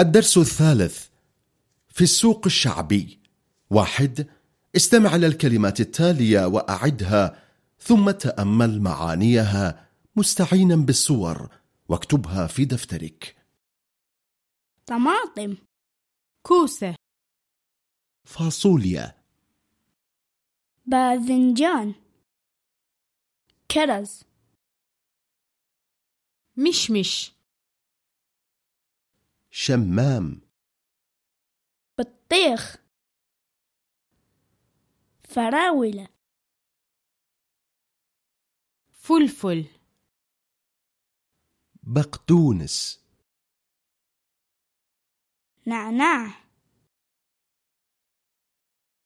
الدرس الثالث في السوق الشعبي. واحد استمع إلى الكلمات التالية وأعدها ثم تأمل معانيها مستعينا بالصور واكتبها في دفترك. طماطم. كوسة. فاصوليا. باذنجان. كرز. مشمش. شمام. بطيخ. فراولة. فلفل. بقدونس. نعناع.